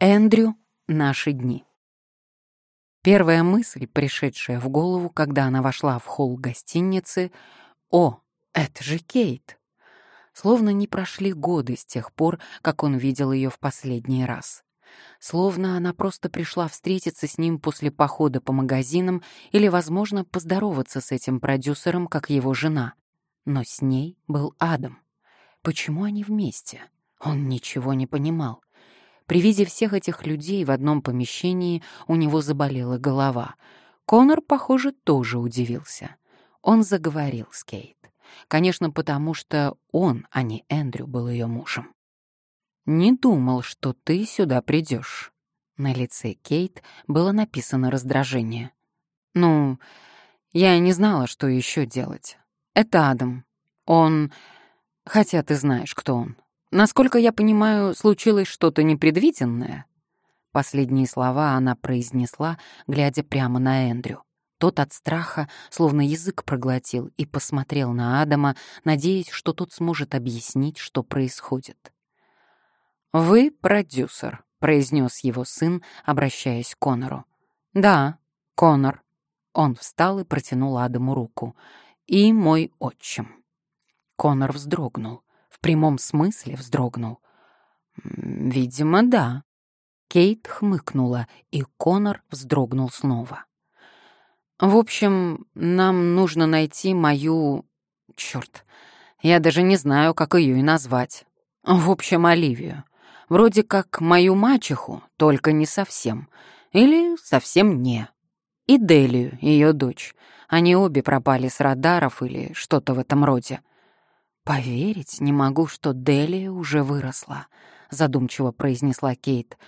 Эндрю «Наши дни». Первая мысль, пришедшая в голову, когда она вошла в холл гостиницы, «О, это же Кейт!» Словно не прошли годы с тех пор, как он видел ее в последний раз. Словно она просто пришла встретиться с ним после похода по магазинам или, возможно, поздороваться с этим продюсером, как его жена. Но с ней был Адам. Почему они вместе? Он ничего не понимал. При виде всех этих людей в одном помещении у него заболела голова. Конор, похоже, тоже удивился. Он заговорил с Кейт. Конечно, потому что он, а не Эндрю, был ее мужем. «Не думал, что ты сюда придешь». На лице Кейт было написано раздражение. «Ну, я не знала, что еще делать. Это Адам. Он... Хотя ты знаешь, кто он. Насколько я понимаю, случилось что-то непредвиденное. Последние слова она произнесла, глядя прямо на Эндрю. Тот от страха словно язык проглотил и посмотрел на Адама, надеясь, что тот сможет объяснить, что происходит. «Вы продюсер», — произнес его сын, обращаясь к Конору. «Да, Конор». Он встал и протянул Адаму руку. «И мой отчим». Конор вздрогнул. В прямом смысле вздрогнул. «Видимо, да». Кейт хмыкнула, и Конор вздрогнул снова. «В общем, нам нужно найти мою... Чёрт, я даже не знаю, как ее и назвать. В общем, Оливию. Вроде как мою мачеху, только не совсем. Или совсем не. И Делию, ее дочь. Они обе пропали с радаров или что-то в этом роде. «Поверить не могу, что Делия уже выросла», — задумчиво произнесла Кейт.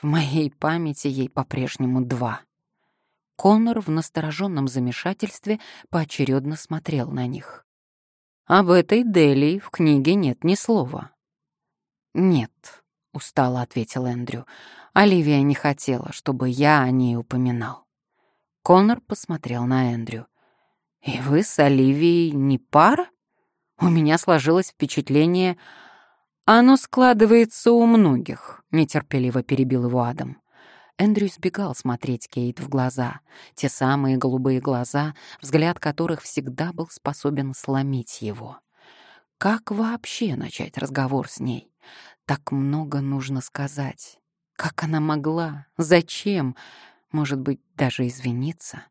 «В моей памяти ей по-прежнему два». Коннор в настороженном замешательстве поочередно смотрел на них. «Об этой Делии в книге нет ни слова». «Нет», — устало ответил Эндрю. «Оливия не хотела, чтобы я о ней упоминал». Коннор посмотрел на Эндрю. «И вы с Оливией не пара?» У меня сложилось впечатление... «Оно складывается у многих», — нетерпеливо перебил его Адам. Эндрю избегал смотреть Кейт в глаза, те самые голубые глаза, взгляд которых всегда был способен сломить его. Как вообще начать разговор с ней? Так много нужно сказать. Как она могла? Зачем? Может быть, даже извиниться?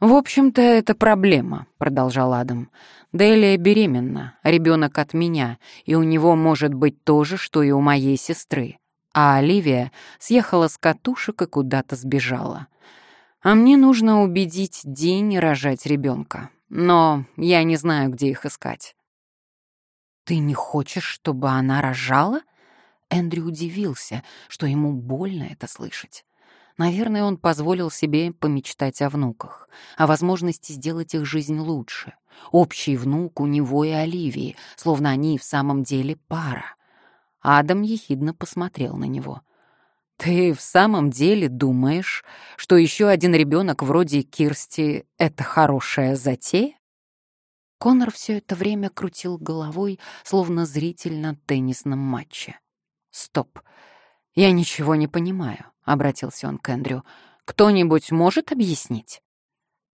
«В общем-то, это проблема», — продолжал Адам. «Делия беременна, ребенок от меня, и у него может быть то же, что и у моей сестры. А Оливия съехала с катушек и куда-то сбежала. А мне нужно убедить День рожать ребенка. Но я не знаю, где их искать». «Ты не хочешь, чтобы она рожала?» Эндрю удивился, что ему больно это слышать. Наверное, он позволил себе помечтать о внуках, о возможности сделать их жизнь лучше. Общий внук у него и Оливии, словно они в самом деле пара. Адам ехидно посмотрел на него. «Ты в самом деле думаешь, что еще один ребенок вроде Кирсти — это хорошая затея?» Конор все это время крутил головой, словно зритель на теннисном матче. «Стоп, я ничего не понимаю обратился он к Эндрю. «Кто-нибудь может объяснить?»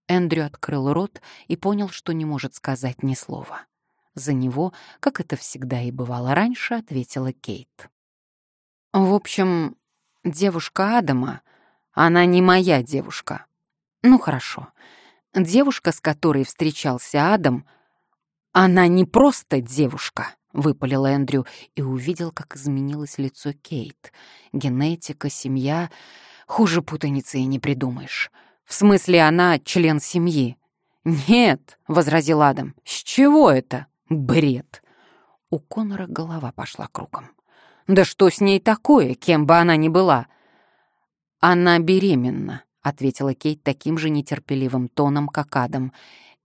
Эндрю открыл рот и понял, что не может сказать ни слова. За него, как это всегда и бывало раньше, ответила Кейт. «В общем, девушка Адама, она не моя девушка. Ну хорошо, девушка, с которой встречался Адам, она не просто девушка, выпалил Эндрю и увидел, как изменилось лицо Кейт. Генетика, семья... Хуже путаницы и не придумаешь. В смысле, она член семьи. «Нет», — возразил Адам, — «с чего это? Бред». У Конора голова пошла кругом. «Да что с ней такое, кем бы она ни была?» «Она беременна», — ответила Кейт таким же нетерпеливым тоном, как Адам.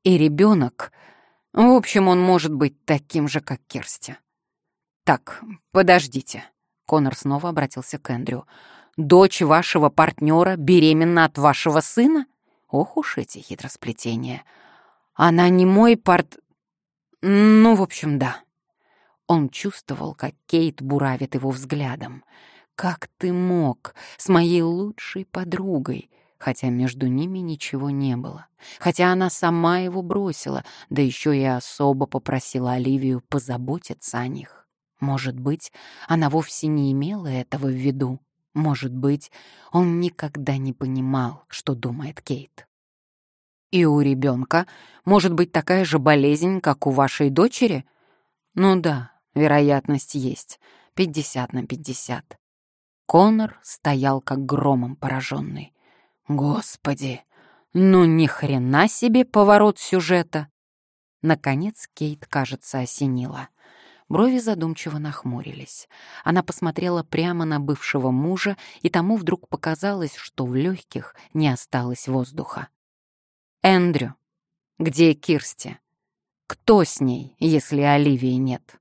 «И ребенок в общем, он может быть таким же, как Керсти. Так, подождите. Конор снова обратился к Эндрю. Дочь вашего партнера беременна от вашего сына? Ох уж эти хитросплетения. Она не мой парт... Ну, в общем, да. Он чувствовал, как Кейт буравит его взглядом. как ты мог с моей лучшей подругой?» Хотя между ними ничего не было, хотя она сама его бросила, да еще и особо попросила Оливию позаботиться о них. Может быть, она вовсе не имела этого в виду. Может быть, он никогда не понимал, что думает Кейт. И у ребенка может быть такая же болезнь, как у вашей дочери? Ну да, вероятность есть. Пятьдесят на пятьдесят. Конор стоял как громом пораженный. Господи, ну ни хрена себе поворот сюжета. Наконец Кейт, кажется, осенила. Брови задумчиво нахмурились. Она посмотрела прямо на бывшего мужа, и тому вдруг показалось, что в легких не осталось воздуха. «Эндрю, где Кирсти? Кто с ней, если Оливии нет?»